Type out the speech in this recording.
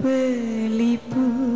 Pelipur